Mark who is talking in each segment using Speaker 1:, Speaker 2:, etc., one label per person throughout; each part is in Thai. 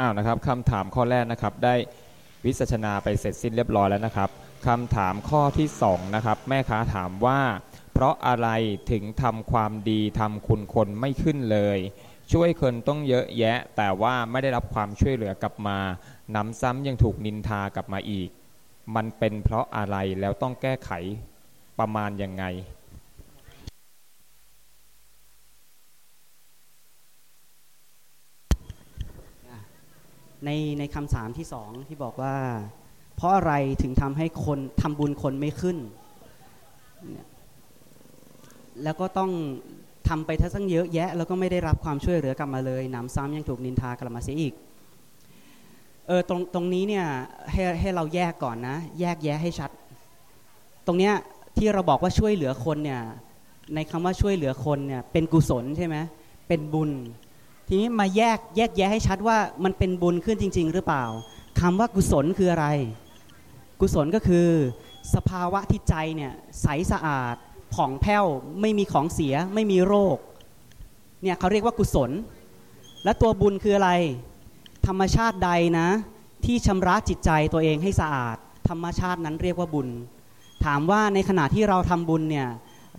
Speaker 1: อ้าวนะครับคำถามข้อแรกนะครับ ได้วิสัชนาไปเสร็จสิ้นเรียบร้อยแล้วนะครับคำถามข้อที่สองนะครับแม่ค้าถามว่า เพราะอะไรถึงทำความดีทำคุณคนไม่ขึ้นเลย ช่วยคนต้องเยอะแยะ แต่ว่าไม่ได้รับความช่วยเหลือกลับมาน้ำซ้ำยังถูกนินทากลับมาอีก มันเป็นเพราะอะไรแล้วต้องแก้ไขประมาณยังไง
Speaker 2: ในในคำถามที่สองที่บอกว่า เพราะอะไรถึงทำให้คนทำบุญคนไม่ขึ้น แล้วก็ต้องทำไปทั้งเยอะแยะ แล้วก็ไม่ได้รับความช่วยเหลือกลับมาเลยหนำซ้ำยังถูกนินทากลับมาเสียอีกเออตรงตรงนี้เนี่ยให้ให้เราแยกก่อนนะ แยกแยะให้ชัด ตรงเนี้ยที่เราบอกว่าช่วยเหลือคนเนี่ยในคำว่าช่วยเหลือคนเนี่ยเป็นกุศลใช่ไหมเป็นบุญ ทีนี้มาแยกแยกแยะให้ชัดว่ามันเป็นบุญขึ้นจริง ๆ หรือเปล่าคำว่ากุศลคืออะไร กุศลก็คือ สภาวะที่ใจเนี่ยใสสะอาดผ่องแผ้วไม่มีของเสียไม่มีโรคเนี่ยเขาเรียกว่ากุศล และตัวบุญคืออะไร ธรรมชาติใดนะ ที่ชำระจิตใจตัวเองให้สะอาด ธรรมชาตินั้นเรียกว่าบุญ ถามว่าในขณะที่เราทำบุญเนี่ย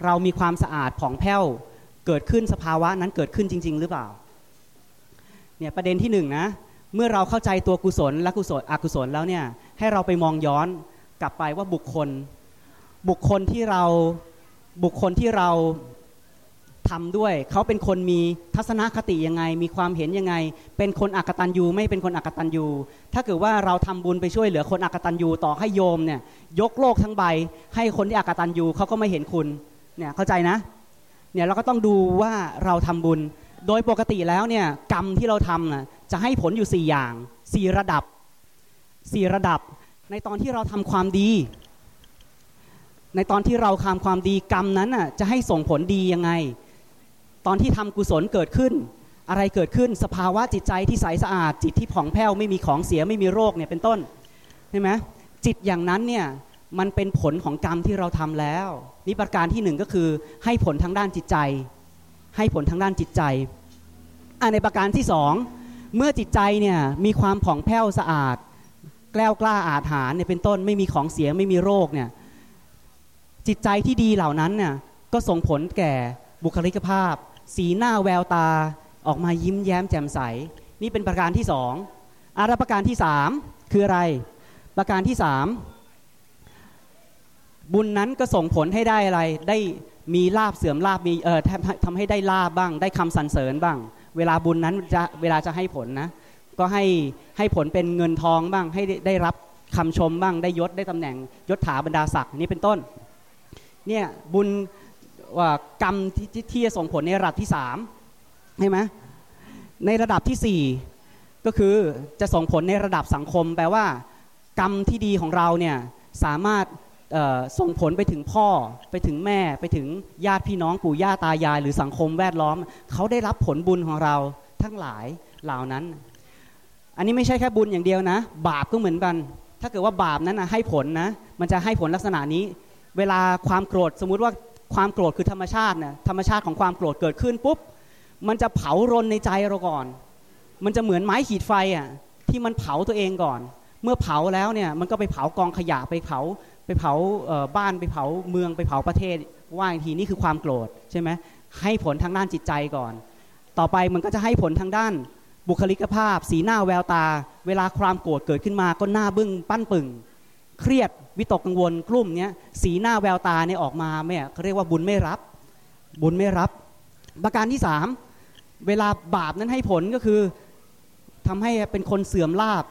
Speaker 2: เรามีความสะอาดผ่องแผ้วเกิดขึ้นสภาวะนั้นเกิดขึ้นจริง ๆ หรือเปล่า เนี่ยประเด็นที่หนึ่งนะเมื่อเราเข้าใจตัวกุศลและกุศลอกุศลแล้วเนี่ยให้เราไปมองย้อนกลับไปว่าบุคคล บุคคลที่เราบุคคลที่เราทำด้วย เขาเป็นคนมีทัศนคติยังไง มีความเห็นยังไง เป็นคนอักตันยูไม่เป็นคนอักตันยูถ้าเกิดว่าเราทำบุญไปช่วยเหลือคนอักตันยูต่อให้โยมเนี่ยยกโลกทั้งใบ ให้คนที่อักตันยูเขาก็ไม่เห็นคุณเนี่ยเข้าใจนะเนี่ยเราก็ต้องดูว่าเราทำบุญ โดยปกติแล้วเนี่ยกรรมที่เราทำนะจะให้ผลอยู่ 4 อย่าง 4 ระดับ 4 ระดับ ในตอนที่เราทำความดี ในตอนที่เราทำความดีกรรมนั้นน่ะจะให้ส่งผลดียังไง ตอนที่ทำกุศลเกิดขึ้น อะไรเกิดขึ้นสภาวะจิตใจที่ใสสะอาด จิตที่ผ่องแผ้วไม่มีของเสียไม่มีโรคเนี่ยเป็นต้นใช่ไหมจิตอย่างนั้นเนี่ยมันเป็นผลของกรรมที่เราทำแล้วนี่ประการที่หนึ่งก็คือให้ผลทางด้านจิตใจ ให้ผลทางด้านจิตใจอะในประการที่สองเมื่อจิตใจเนี่ยมีความผ่องแผ้วสะอาด แกล้วกล้าอาถรรพ์เนี่ยเป็นต้นไม่มีของเสียไม่มีโรคเนี่ยจิตใจที่ดีเหล่านั้นเนี่ยก็ส่งผลแก่บุคลิกภาพ สีหน้าแววตาออกมายิ้มแย้มแจ่มใส นี่เป็นประการที่สองอาระประการที่สามคืออะไร ประการที่สามบุญนั้นก็ส่งผลให้ได้อะไรได้ มีลาบเสื่อมลาบมีเออทำให้ได้ลาบบ้าง ได้คำสรรเสริญบ้าง เวลาบุญนั้นจะเวลาจะให้ผลนะ ก็ให้ให้ผลเป็นเงินทองบ้าง ให้ได้รับคำชมบ้าง ได้ยศได้ตำแหน่งยศถาบรรดาศักดิ์นี่เป็นต้น เนี่ยบุญว่ากรรมที่ที่ที่จะส่งผลในระดับที่สามใช่ไหมในระดับที่สี่ก็คือจะส่งผลในระดับสังคม แปลว่า กรรมที่ดีของเราเนี่ยสามารถ ส่งผลไปถึงพ่อไปถึงแม่ไปถึงญาติพี่น้องปู่ย่าตายาย หรือสังคมแวดล้อม เขาได้รับผลบุญของเราทั้งหลายเหล่านั้น อันนี้ไม่ใช่แค่บุญอย่างเดียวนะ บาปก็เหมือนกัน ถ้าเกิดว่าบาปนั้นนะให้ผลนะ มันจะให้ผลลักษณะนี้ เวลาความโกรธสมมุติว่าความโกรธคือธรรมชาตินะธรรมชาติของความโกรธเกิดขึ้นปุ๊บมันจะเผารนในใจเราก่อน มันจะเหมือนไม้ขีดไฟอะที่มันเผาตัวเองก่อน เมื่อเผาแล้วเนี่ยมันก็ไปเผากองขยะไปเผา ไปเผาบ้านไปเผาเมืองไปเผาประเทศ ว่าอีกทีนี่คือความโกรธใช่ไหมให้ผลทางด้านจิตใจก่อน ต่อไปมันก็จะให้ผลทางด้านบุคลิกภาพ สีหน้าแววตา เวลาความโกรธเกิดขึ้นมาก็หน้าบึ้งปั้นปึงเครียดวิตกกังวลกลุ่มเนี้ยสีหน้าแววตาเนี่ยออกมาเนี่ยเขาเรียกว่าบุญไม่รับ บุญไม่รับ ประการที่สามเวลาบาปนั้นให้ผลก็คือทำให้เป็นคนเสื่อมลาบ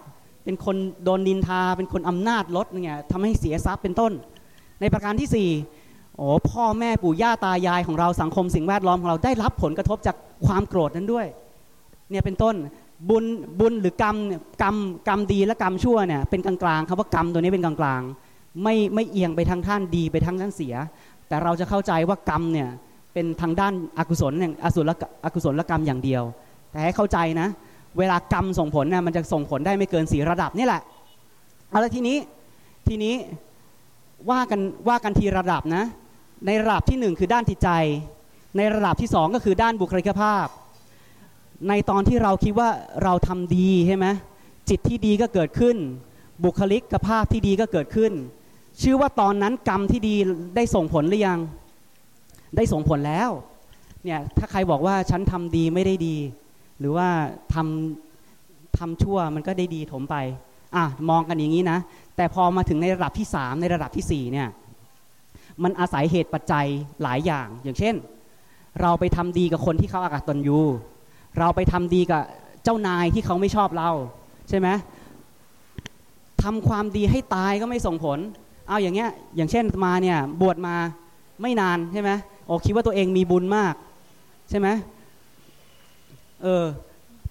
Speaker 2: เป็นคนโดนนินทา เป็นคนอำนาจลดเนี่ยทำให้เสียทรัพย์เป็นต้น ในประการที่สี่โอ้พ่อแม่ปู่ย่าตายายของเราสังคมสิ่งแวดล้อมของเราได้รับผลกระทบจากความโกรธนั้นด้วยเนี่ยเป็นต้นบุญบุญหรือกรรมกรรมกรรมดีและกรรมชั่วเนี่ยเป็นกลางๆคำว่ากรรมตัวนี้เป็นกลางๆไม่ไม่เอียงไปทางท่านดีไปทางท่านเสีย แต่เราจะเข้าใจว่ากรรมเนี่ยเป็นทางด้านอกุศลอย่างอสุรอกุศลกรรมอย่างเดียว แต่ให้เข้าใจนะ เวลากรรมส่งผลเนี่ยมันจะส่งผลได้ไม่เกินสีระดับนี่แหละเอาละทีนี้ทีนี้ว่ากันว่ากันทีระดับนะ ในระดับที่หนึ่งคือด้านจิตใจ ในระดับที่สองก็คือด้านบุคลิกภาพ ในตอนที่เราคิดว่าเราทำดีใช่ไหมจิตที่ดีก็เกิดขึ้น บุคลิกภาพที่ดีก็เกิดขึ้น ชื่อว่าตอนนั้นกรรมที่ดีได้ส่งผลหรือยัง ได้ส่งผลแล้วเนี่ยถ้าใครบอกว่าฉันทำดีไม่ได้ดี หรือว่าทำทำชั่วมันก็ได้ดีถมไปอะมองกันอย่างนี้นะ แต่พอมาถึงในระดับที่ 3 ในระดับทีสี่4เนี่ยมันอาศัยเหตุปัจจัยหลายอย่าง อย่างเช่น เราไปทำดีกับคนที่เขาอากาศตนยูเราไปทำดีกับเจ้านายที่เขาไม่ชอบเรา ใช่ไหมทำความดีให้ตายก็ไม่ส่งผล เอาอย่างเงี้ย อย่างเช่นมาเนี่ยบวชมาไม่นานใช่ไหมโอ้คิดว่าตัวเองมีบุญมาก ใช่ไหม เออ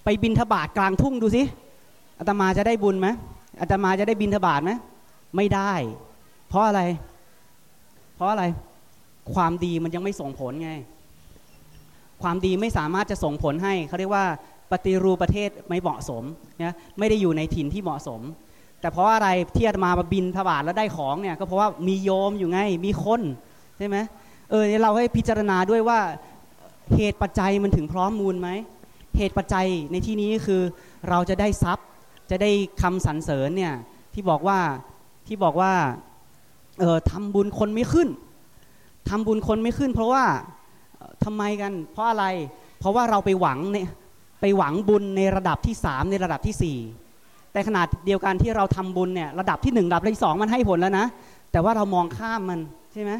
Speaker 2: ไปบินทบาทกลางทุ่งดูสิอาตมาจะได้บุญไหมอาตมาจะได้บินทบาทไหมไม่ได้ เพราะอะไร เพราะอะไร ความดีมันยังไม่ส่งผลไง ความดีไม่สามารถจะส่งผลให้เขาเรียกว่าปฏิรูปประเทศไม่เหมาะสมนะไม่ได้อยู่ในถิ่นที่เหมาะสม แต่เพราะอะไรที่อาตมามาบินทบาทแล้วได้ของเนี่ย ก็เพราะว่ามีโยมอยู่ไง มีคนใช่ไหมเออเราให้พิจารณาด้วยว่าเหตุปัจจัยมันถึงพร้อมมูลไหม เหตุปัจจัยในที่นี้คือเราจะได้ทรัพย์จะได้คำสรรเสริญเนี่ยที่บอกว่าที่บอกว่าเออทำบุญคนไม่ขึ้นทำบุญคนไม่ขึ้น เพราะว่าทำไมกัน เพราะอะไร เพราะว่าเราไปหวังเนี่ยไปหวังบุญในระดับที่ 3 ในระดับทีสี่4 แต่ขนาดเดียวกันที่เราทำบุญเนี่ยระดับที่ 1 ระดับที่ 2 มันให้ผลแล้วนะ แต่ว่าเรามองข้ามมันใช่ไหม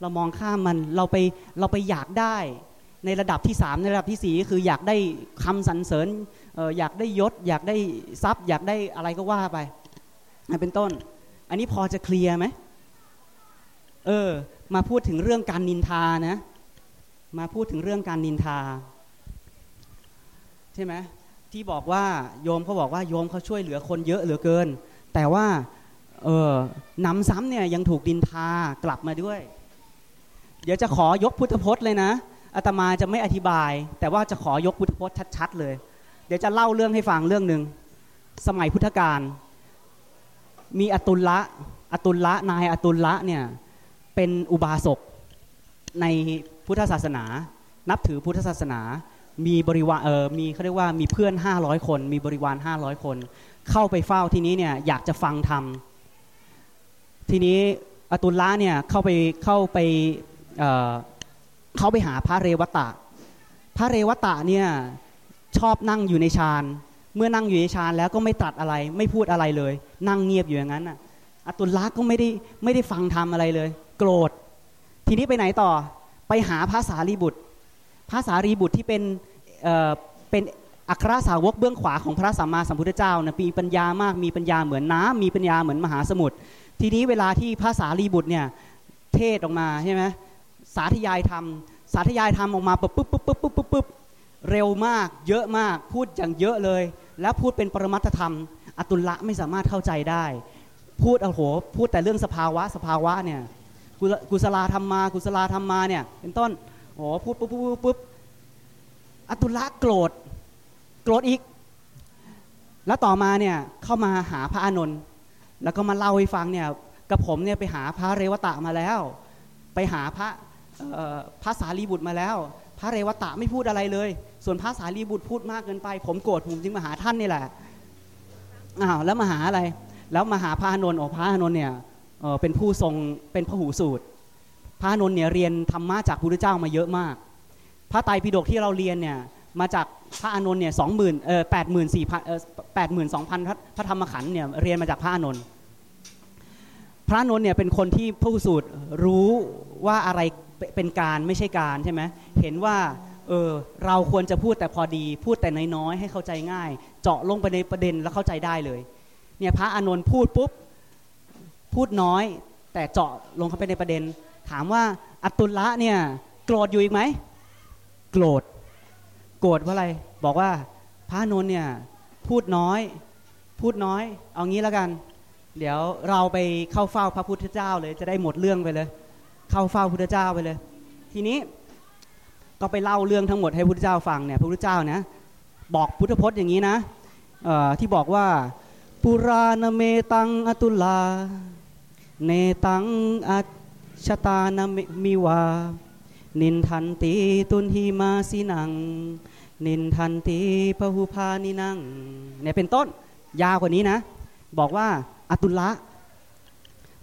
Speaker 2: เรามองข้ามมันเราไปเราไปอยากได้ ในระดับที่ 3 ในระดับทีสี่4ก็คืออยากได้คำสรรเสริญอออยากได้ยศ อยากได้ทรัพย์ อยากได้อะไรก็ว่าไป เป็นต้น อันนี้พอจะเคลียร์ไหมเออ มาพูดถึงเรื่องการนินทานะ มาพูดถึงเรื่องการนินทา ใช่ไหมที่บอกว่าโยมเขาบอกว่าโยมเขาช่วยเหลือคนเยอะเหลือเกิน แต่ว่าเออนำซ้ำเนี่ยยังถูกดินทากลับมาด้วย เดี๋ยวจะขอยกพุทธพจน์เลยนะ อาตมาจะไม่อธิบาย แต่ว่าจะขอยกพุทธพจน์ชัด ๆ เลย เดี๋ยวจะเล่าเรื่องให้ฟังเรื่องหนึ่งสมัยพุทธกาลมีอตุลละอตุลละนายอตุลละเนี่ยเป็นอุบาสกในพุทธศาสนา นับถือพุทธศาสนา มีบริวารเออมีเขาเรียกว่ามีเพื่อน 500 คน มีบริวาร 500 คน เข้าไปเฝ้าที่นี้เนี่ยอยากจะฟังธรรมทีนี้อตุลละเนี่ยเข้าไปเข้าไป เขาไปหาพระเรวตะ พระเรวตะเนี่ยชอบนั่งอยู่ในฌาน เมื่อนั่งอยู่ในฌานแล้วก็ไม่ตรัสอะไร ไม่พูดอะไรเลย นั่งเงียบอยู่อย่างนั้นน่ะอตุลละก็ไม่ได้ไม่ได้ฟังธรรมอะไรเลย โกรธ ทีนี้ไปไหนต่อ ไปหาพระสารีบุตร พระสารีบุตรที่เป็นเอ่อเป็นอัครสาวกเบื้องขวาของพระสัมมาสัมพุทธเจ้านะมีปัญญามาก มีปัญญาเหมือนน้ำมีปัญญาเหมือนมหาสมุทร ทีนี้เวลาที่พระสารีบุตรเนี่ยเทศออกมาใช่ไหม สาธยายธรรม สาธยายธรรมออกมาปุ๊บปุ๊บปุ๊บปุ๊บปุ๊บปุ๊บปุ๊บเร็วมาก เยอะมาก พูดอย่างเยอะเลย แล้วพูดเป็นปรมัตธรรม อตุลละไม่สามารถเข้าใจได้ พูดโอ้โห พูดแต่เรื่องสภาวะสภาวะเนี่ย กุศลาธรรมมากุศลาธรรมมาเนี่ย เป็นต้นโอ้โหพูดปุ๊บปุ๊บปุ๊บปุ๊บอตุละโกรธ โกรธอีก แล้วต่อมาเนี่ยเข้ามาหาพระอานนท์ แล้วก็มาเล่าให้ฟังเนี่ยกับผมเนี่ยไปหาพระเรวตะมาแล้ว ไปหาพระ พระสารีบุตรมาแล้ว พระเรวตะไม่พูดอะไรเลย ส่วนพระสารีบุตรพูดมากเกินไป ผมโกรธผมจึงมาหาท่านนี่แหละอ้าวแล้วมาหาอะไร แล้วมาหาพระอานนท์โอ้พระอานนท์เนี่ยเเป็นผู้ทรงเป็นพระหูสูตร พระอานนท์เนี่ยเรียนธรรมะจากพระพุทธเจ้ามาเยอะมาก พระไตรปิฎกที่เราเรียนเนี่ยมาจากพระอานนท์เนี่ยสองหมื่นเออแปดหมื่นสี่พันเออแปดหมื่นสองพันพระธรรมขันธ์เนี่ยเรียนมาจากพระอานนท์พระอนนท์เนี่ยเป็นคนที่ผู้สูตรรู้ว่าอะไร เป็นการไม่ใช่การใช่ไหมเห็นว่าเออเราควรจะพูดแต่พอดี พูดแต่น้อยๆให้เข้าใจง่าย เจาะลงไปในประเด็นแล้วเข้าใจได้เลย เนี่ยพระอานนท์พูดปุ๊บพูดน้อย แต่เจาะลงเข้าไปในประเด็น ถามว่าอัตตุลละเนี่ยโกรธอยู่อีกไหมโกรธโกรธเพราะอะไรบอกว่าพระอานนท์เนี่ยพูดน้อย พูดน้อย เอางี้แล้วกัน เดี๋ยวเราไปเข้าเฝ้าพระพุทธเจ้าเลยจะได้หมดเรื่องไปเลย เข้าเฝ้าพุทธเจ้าไปเลย ทีนี้ก็ไปเล่าเรื่องทั้งหมดให้พุทธเจ้าฟังเนี่ยพระพุทธเจ้านะบอกพุทธพจน์อย่างนี้นะที่บอกว่า ปุราณเมตังอตุลา เนตังอัชตานมิวา นินทันติตุนหิมาสินัง นินทันติพหุพานินังเนี่ยเป็นต้นยาวกว่านี้นะ บอกว่าอตุละ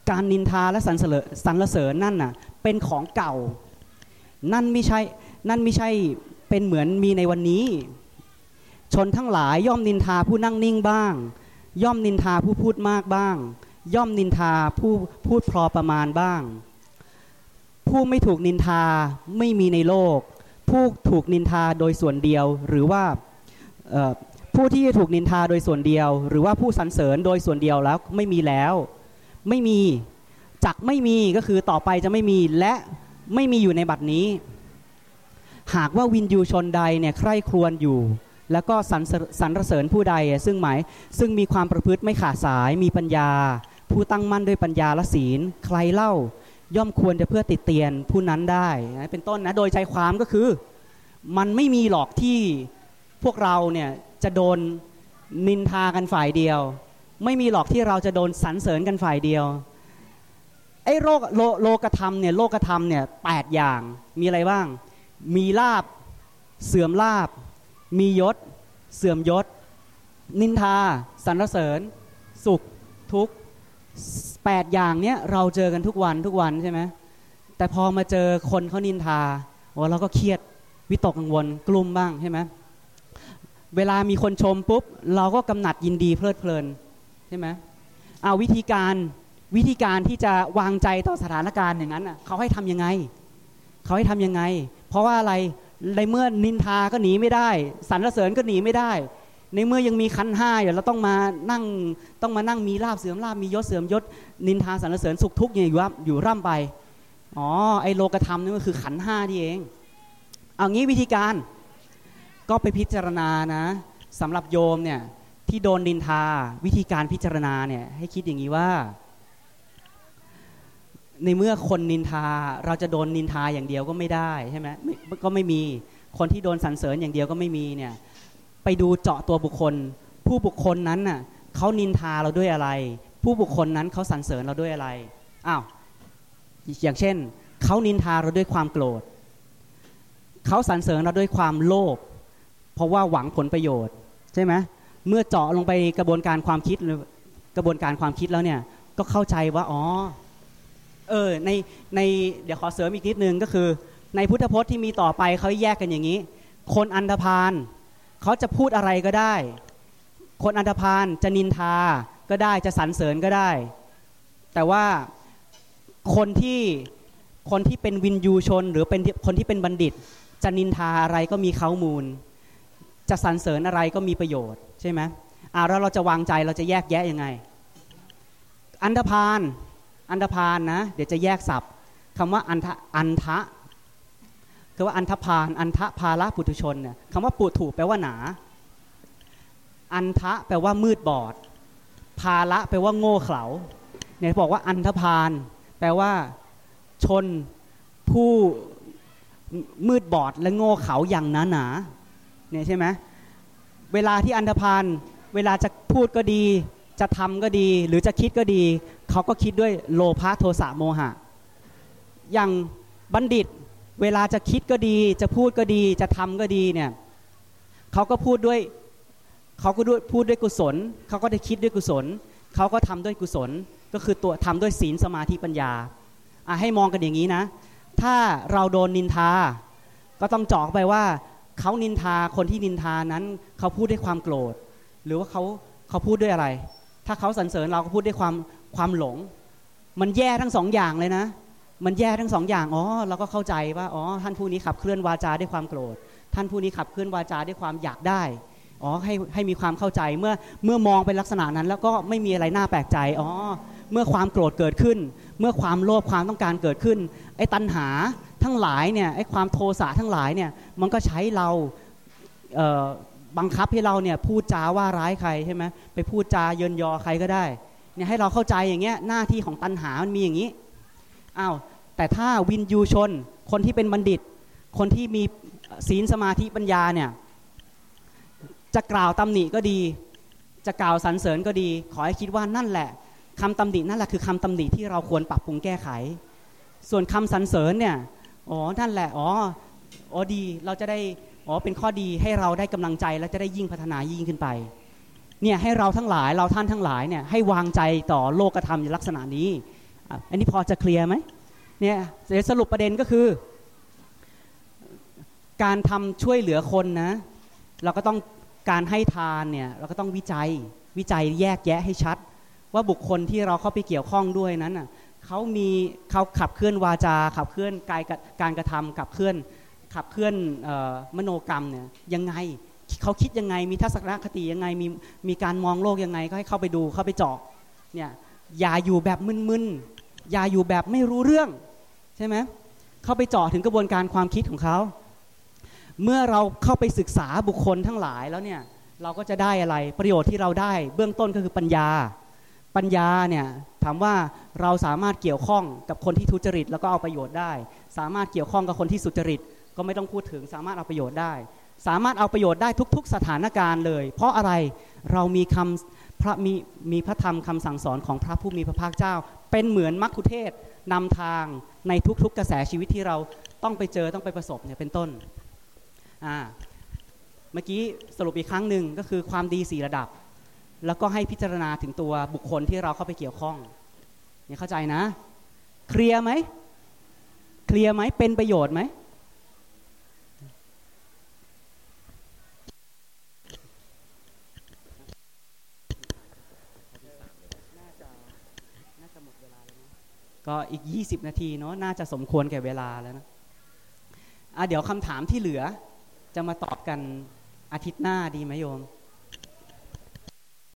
Speaker 2: การนินทาและสรรเสริญสรรเสริญนั่นน่ะเป็นของเก่า นั่นไม่ใช่นั่นไม่ใช่เป็นเหมือนมีในวันนี้ ชนทั้งหลายย่อมนินทาผู้นั่งนิ่งบ้าง ย่อมนินทาผู้พูดมากบ้าง ย่อมนินทาผู้พูดพอประมาณบ้าง ผู้ไม่ถูกนินทาไม่มีในโลก ผู้ถูกนินทาโดยส่วนเดียวหรือว่าผู้ที่ถูกนินทาโดยส่วนเดียว หรือว่าผู้สรรเสริญโดยส่วนเดียวแล้วไม่มีแล้ว ไม่มีจักไม่มีก็คือต่อไปจะไม่มีและไม่มีอยู่ในบัดนี้ หากว่าวินยูชนใดเนี่ยใคร่ครวญอยู่ แล้วก็สรรสรรรเสริญผู้ใด ซึ่งหมายซึ่งมีความประพฤติไม่ขาดสายมีปัญญา ผู้ตั้งมั่นด้วยปัญญาและศีล ใครเล่าย่อมควรจะเพื่อติดเตียนผู้นั้นได้นะเป็นต้นนะโดยใจความก็คือ มันไม่มีหรอกที่พวกเราเนี่ยจะโดนนินทากันฝ่ายเดียว ไม่มีหรอกที่เราจะโดนสรรเสริญกันฝ่ายเดียวไอ้โลกโลโลกธรรมเนี่ยโลกธรรมเนี่ยแปดอย่างมีอะไรบ้าง มีลาบเสื่อมลาบ มียศ เสื่อมยศ นินทาสรรเสริญ สุขทุกข์แปดอย่างเนี้ยเราเจอกันทุกวันทุกวันใช่ไหมแต่พอมาเจอคนเขานินทาโอ้เราก็เครียดวิตกกังวลกลุ่มบ้างใช่ไหมเวลามีคนชมปุ๊บ เราก็กำหนัดยินดีเพลิดเพลิน ใช่ไหมเอาวิธีการวิธีการที่จะวางใจต่อสถานการณ์อย่างนั้นน่ะเขาให้ทำยังไง เขาให้ทำยังไง เพราะว่าอะไรในเมื่อนินทาก็หนีไม่ได้สรรเสริญก็หนีไม่ได้ ในเมื่อยังมีคันห้าอยู่เราต้องมานั่งต้องมานั่งมีลาบเสื่อมลาบมียศเสื่อมยศ นินทาสรรเสริญสุขทุกข์อยู่ว่าอยู่ร่ำไปอ๋อไอโลกธรรมนี่ก็คือขันห้าที่เอง เอางี้วิธีการก็ไปพิจารณานะสำหรับโยมเนี่ย ที่โดนนินทาวิธีการพิจารณาเนี่ยให้คิดอย่างนี้ว่า ในเมื่อคนนินทาเราจะโดนนินทาอย่างเดียวก็ไม่ได้ใช่ไหมไมก็ไม่มีคนที่โดนสรรเสริญอย่างเดียวก็ไม่มีเนี่ยไปดูเจาะตัวบุคคล ผู้บุคคลนั้นน่ะเขานินทาเราด้วยอะไร ผู้บุคคลนั้นเขาสรรเสริญเราด้วยอะไรอ้าวอย่างเช่นเขานินทาเราด้วยความโกรธเขาสรรเสริญเราด้วยความโลภเพราะว่าหวังผลประโยชน์ใช่ไหม เมื่อเจาะลงไปกระบวนการความคิดกระบวนการความคิดแล้วเนี่ยก็เข้าใจว่าอ๋อเออในในเดี๋ยวขอเสริมอีกนิดนึงก็คือ ในพุทธพจน์ที่มีต่อไปเขาแยกกันอย่างนี้ คนอันธพาลเขาจะพูดอะไรก็ได้ คนอันธพาลจะนินทาก็ได้จะสรรเสริญก็ได้ แต่ว่าคนที่คนที่เป็นวินยูชน หรือเป็นคนที่เป็นบัณฑิต จะนินทาอะไรก็มีเขามูล จะสรรเสริญอะไรก็มีประโยชน์ใช่ไหมอ่าแล้วเราจะวางใจเราจะแยกแยะยังไง อันธพาลอันธพาลนะ เดี๋ยวจะแยกศัพท์คำว่าอันทะอันทะคือว่าอันธพาลอันทะภาละปุถุชนเนี่ยคำว่าปุถุแปลว่าหนา อันทะแปลว่ามืดบอดภาละแปลว่าโง่เขลาเนี่ยบอกว่าอันธพาลแปลว่าชนผู้มืดบอดและโง่เขลาอย่างหนาหนา เนี่ยใช่ไหมเวลาที่อันธพาลเวลาจะพูดก็ดี จะทำก็ดี หรือจะคิดก็ดี เขาก็คิดด้วยโลภะโทสะโมหะ อย่างบัณฑิต เวลาจะคิดก็ดี จะพูดก็ดี จะทำก็ดีเนี่ยเขาก็พูดด้วยเขาก็ด้วยพูดด้วยกุศล เขาก็ได้คิดด้วยกุศล เขาก็ทำด้วยกุศล ก็คือตัวทำด้วยศีลสมาธิปัญญาอะให้มองกันอย่างนี้นะ ถ้าเราโดนนินทา ก็ต้องจาะไปว่า เขานินทาคนที่นินทานั้น เขาพูดด้วยความโกรธ หรือว่าเขาเขาพูดด้วยอะไร ถ้าเขาสรรเสริญเราก็พูดด้วยความความหลง มันแย่ทั้งสองอย่างเลยนะ มันแย่ทั้งสองอย่างอ๋อเราก็เข้าใจว่าอ๋อท่านผู้นี้ขับเคลื่อนวาจาด้วยความโกรธ ท่านผู้นี้ขับเคลื่อนวาจาด้วยความอยากได้อ๋อให้ให้มีความเข้าใจเมื่อเมื่อมองเป็นลักษณะนั้น แล้วก็ไม่มีอะไรน่าแปลกใจอ๋อเมื่อความโกรธเกิดขึ้น เมื่อความโลภความต้องการเกิดขึ้นไอ้ตัณหา ทั้งหลายเนี่ยไอ้ความโทสะทั้งหลายเนี่ยมันก็ใช้เราเบังคับให้เราเนี่ยพูดจาว่าร้ายใครใช่ไหมไปพูดจาเยินยอใครก็ได้เนี่ยให้เราเข้าใจอย่างเงี้ยหน้าที่ของตัณหามันมีอย่างนี้อ้าวแต่ถ้าวินยูชน คนที่เป็นบัณฑิต คนที่มีศีลสมาธิปัญญาเนี่ยจะกล่าวตำหนิก็ดี จะกล่าวสรรเสริญก็ดี ขอให้คิดว่านั่นแหละคำตำหนินั่นแหละคือคำตำหนิที่เราควรปรับปรุงแก้ไข ส่วนคำสรรเสริญเนี่ย อ๋อนั่นแหละอ๋ออ๋อดีเราจะได้อ๋อเป็นข้อดีให้เราได้กำลังใจและจะได้ยิ่งพัฒนายิ่งขึ้นไปเนี่ยให้เราทั้งหลายเราท่านทั้งหลายเนี่ยให้วางใจต่อโลกธรรมในลักษณะนี้ อันนี้พอจะเคลียร์ไหมเนี่ยเดี๋ยวสรุปประเด็นก็คือ การทำช่วยเหลือคนนะเราก็ต้องการให้ทานเนี่ยเราก็ต้องวิจัยวิจัยแยกแยะให้ชัด ว่าบุคคลที่เราเข้าไปเกี่ยวข้องด้วยนั้นน่ะ เขามีเขาขับเคลื่อนวาจา ขับเคลื่อนกายการกระทำขับเคลื่อนขับเคลื่อนออมโนกรรมเนี่ยยังไงเขาคิดยังไงมีทัศนคติยังไงมีมีการมองโลกยังไงก็ให้เข้าไปดูเข้าไปเจาะเนี่ยอย่าอยู่แบบมึนๆอย่าอยู่แบบไม่รู้เรื่องใช่ไหมเข้าไปเจาะถึงกระบวนการความคิดของเขาเมื่อเราเข้าไปศึกษาบุคคลทั้งหลายแล้วเนี่ยเราก็จะได้อะไรประโยชน์ที่เราได้ เบื้องต้นก็คือปัญญา ปัญญาเนี่ยถามว่าเราสามารถเกี่ยวข้องกับคนที่ทุจริตแล้วก็เอาประโยชน์ได้ สามารถเกี่ยวข้องกับคนที่สุจริตก็ไม่ต้องพูดถึงสามารถเอาประโยชน์ได้ สามารถเอาประโยชน์ได้ทุก ๆ สถานการณ์เลย เพราะอะไรเรามีคำพระมีมีพระธรรมคำสั่งสอนของพระผู้มีพระภาคเจ้า เป็นเหมือนมัคคุเทศก์นำทางในทุกๆ กระแสชีวิตที่เราต้องไปเจอต้องไปประสบเนี่ยเป็นต้นอ่าเมื่อกี้สรุปอีกครั้งหนึ่งก็คือความดีสี่ระดับ แล้วก็ให้พิจารณาถึงตัวบุคคลที่เราเข้าไปเกี่ยวข้องเนี่ยเข้าใจนะ เคลียร์ไหมเคลียร์ไหมเป็นประโยชน์ไหมก็อีก 20 นาทีเนาะน่าจะสมควรแก่เวลาแล้วนะะเดี๋ยวคำถามที่เหลือจะมาตอบกันอาทิตย์หน้าดีไหมโยม